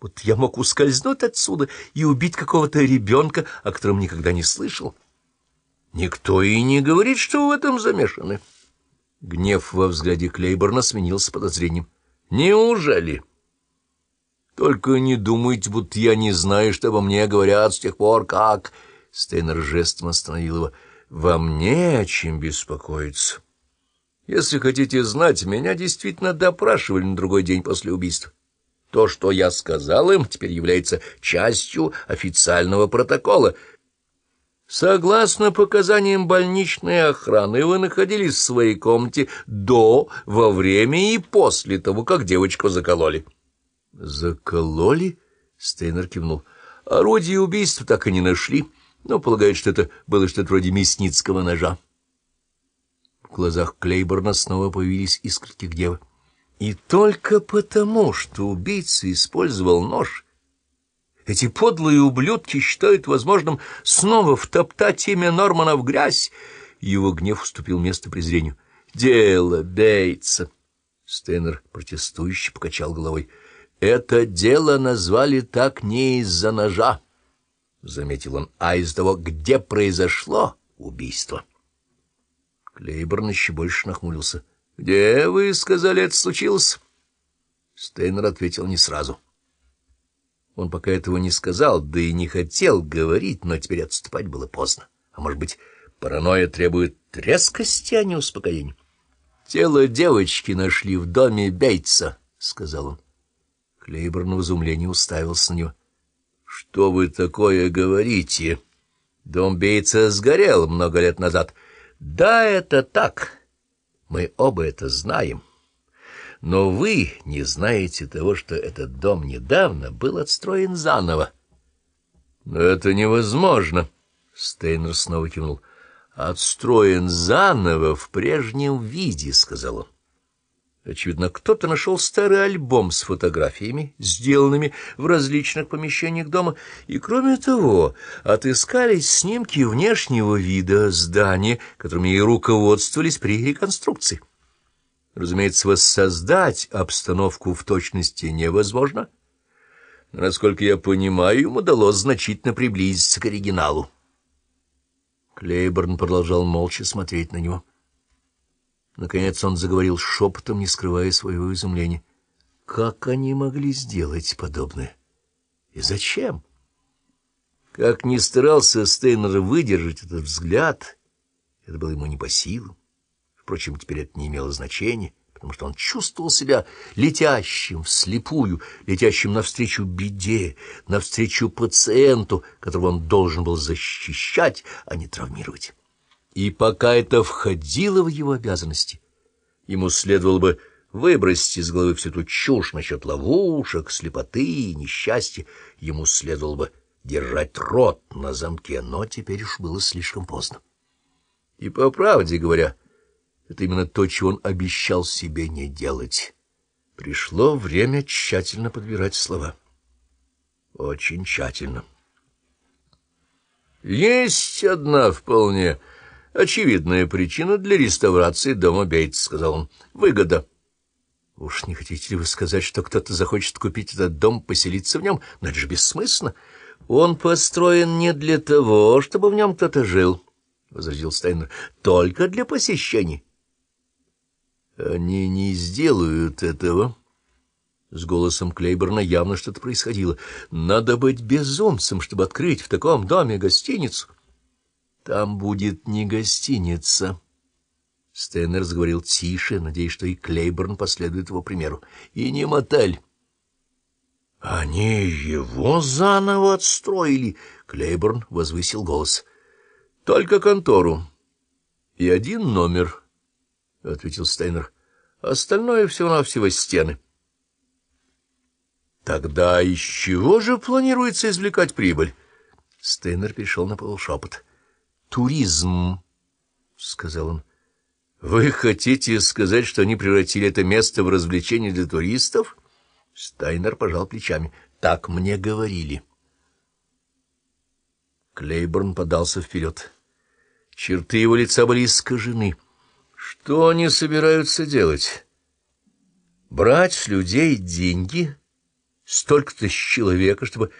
будто я мог ускользнуть отсюда и убить какого-то ребенка, о котором никогда не слышал. Никто и не говорит, что в этом замешаны. Гнев во взгляде Клейборна сменился подозрением. Неужели? Только не думайте, будто я не знаю, что обо мне говорят с тех пор, как... Стейнер жестом остановил его. Вам не о чем беспокоиться. Если хотите знать, меня действительно допрашивали на другой день после убийства. То, что я сказал им, теперь является частью официального протокола. Согласно показаниям больничной охраны, вы находились в своей комнате до, во время и после того, как девочку закололи. — Закололи? — Стейнер кивнул. — Орудие убийства так и не нашли, но полагают, что это было что-то вроде мясницкого ножа. В глазах Клейборна снова появились искорки гнева. И только потому, что убийца использовал нож, эти подлые ублюдки считают возможным снова втоптать имя Нормана в грязь. Его гнев уступил место презрению. «Дело Бейтса!» Стейнер протестующе покачал головой. «Это дело назвали так не из-за ножа», — заметил он, — «а из того, где произошло убийство». Клейборн еще больше нахмурился. «Где, вы сказали, это случилось?» Стейнер ответил не сразу. Он пока этого не сказал, да и не хотел говорить, но теперь отступать было поздно. А может быть, паранойя требует резкости, а не успокоения? «Тело девочки нашли в доме Бейтса», — сказал он. Клейборн в изумлении уставился на него. «Что вы такое говорите? Дом Бейтса сгорел много лет назад». «Да, это так». Мы оба это знаем. Но вы не знаете того, что этот дом недавно был отстроен заново. — Но это невозможно, — Стейнер снова кивнул. — Отстроен заново в прежнем виде, — сказал он. Очевидно, кто-то нашел старый альбом с фотографиями, сделанными в различных помещениях дома, и, кроме того, отыскались снимки внешнего вида здания, которыми и руководствовались при реконструкции. Разумеется, воссоздать обстановку в точности невозможно, но, насколько я понимаю, им удалось значительно приблизиться к оригиналу. Клейборн продолжал молча смотреть на него. — Наконец он заговорил шепотом, не скрывая своего изумления. Как они могли сделать подобное? И зачем? Как ни старался Стейнер выдержать этот взгляд, это было ему не по силам. Впрочем, теперь это не имело значения, потому что он чувствовал себя летящим вслепую, летящим навстречу беде, навстречу пациенту, которого он должен был защищать, а не травмировать. И пока это входило в его обязанности, ему следовало бы выбросить из головы всю эту чушь насчет ловушек, слепоты и несчастья. Ему следовало бы держать рот на замке, но теперь уж было слишком поздно. И по правде говоря, это именно то, чего он обещал себе не делать. Пришло время тщательно подбирать слова. Очень тщательно. Есть одна вполне очевидная причина для реставрации дома Бейтс, — сказал он. — Выгода. — Уж не хотите ли вы сказать, что кто-то захочет купить этот дом, поселиться в нем? Но это же бессмысленно. Он построен не для того, чтобы в нем кто-то жил, — возразил Стайнер, — только для посещений. — Они не сделают этого. С голосом Клейборна явно что-то происходило. Надо быть безумцем, чтобы открыть в таком доме гостиницу. — там будет не гостиница. Стэннер заговорил тише, надеясь, что и Клейборн последует его примеру. И не мотель. Они его заново отстроили. Клейборн возвысил голос. — Только контору. — И один номер, — ответил Стейнер. — Остальное всего-навсего стены. — Тогда из чего же планируется извлекать прибыль? Стейнер перешел на полушепот. — туризм, — сказал он. — Вы хотите сказать, что они превратили это место в развлечение для туристов? Стайнер пожал плечами. — Так мне говорили. Клейборн подался вперед. Черты его лица были искажены. Что они собираются делать? Брать с людей деньги столько-то с человека, чтобы